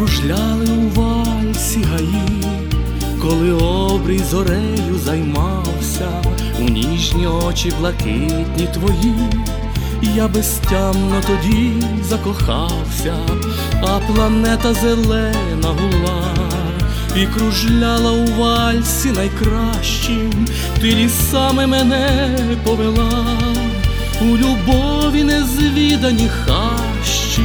Закружляли у вальсі гаї, коли обрій зорею займався, у ніжні очі блакитні твої, я безтямно тоді закохався, а планета зелена гула і кружляла у вальсі найкращим, ти лісами мене повела у любові незвідані хащі.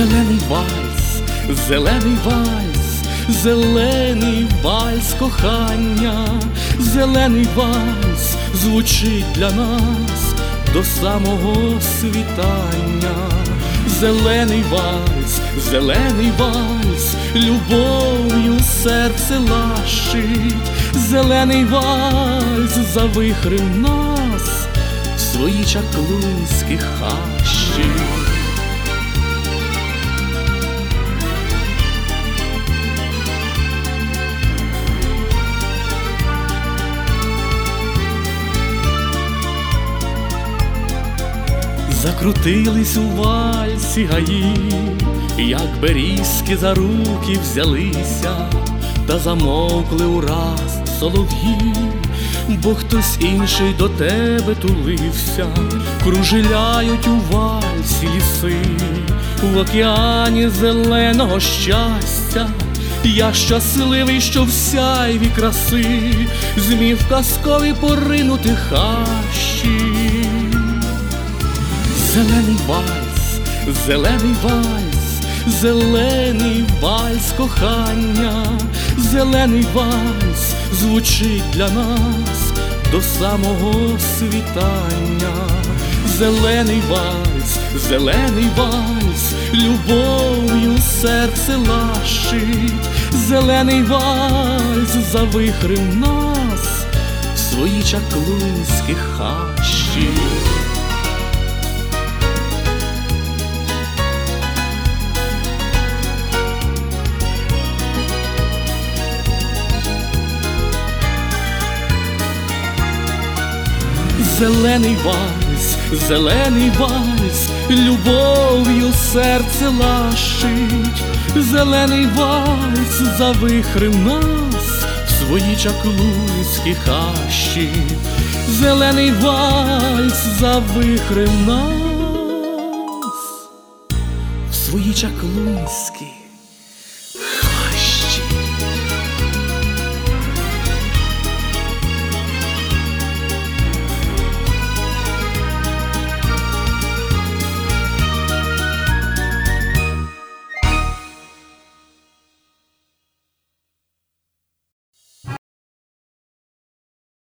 Зелений вальс, зелений вальс, зелений вальс кохання, зелений вальс звучить для нас до самого світання. Зелений вальс, зелений вальс, любов'ю серце лашить, зелений вальс завихрив нас в свої чаклунські хащі. Закрутились у вальсі гаї, як берізки за руки взялися, та замовкли ураз солов'ї, бо хтось інший до тебе тулився, кружеляють у вальсі ліси, в океані зеленого щастя. Я щасливий, що в сяйві краси змів казкові поринути хащі. Зелений вальс, зелений вальс, зелений вальс кохання, зелений вальс звучить для нас до самого світання. Зелений вальс, зелений вальс, любов'ю серце лашить, зелений вальс завихрив нас в свої чаклунські хащі. Зелений вальс, зелений вальс, любов'ю серце лашить, зелений вальс завихрив нас в свої чаклунські хащі, зелений вальс завихрив нас в свої чаклунські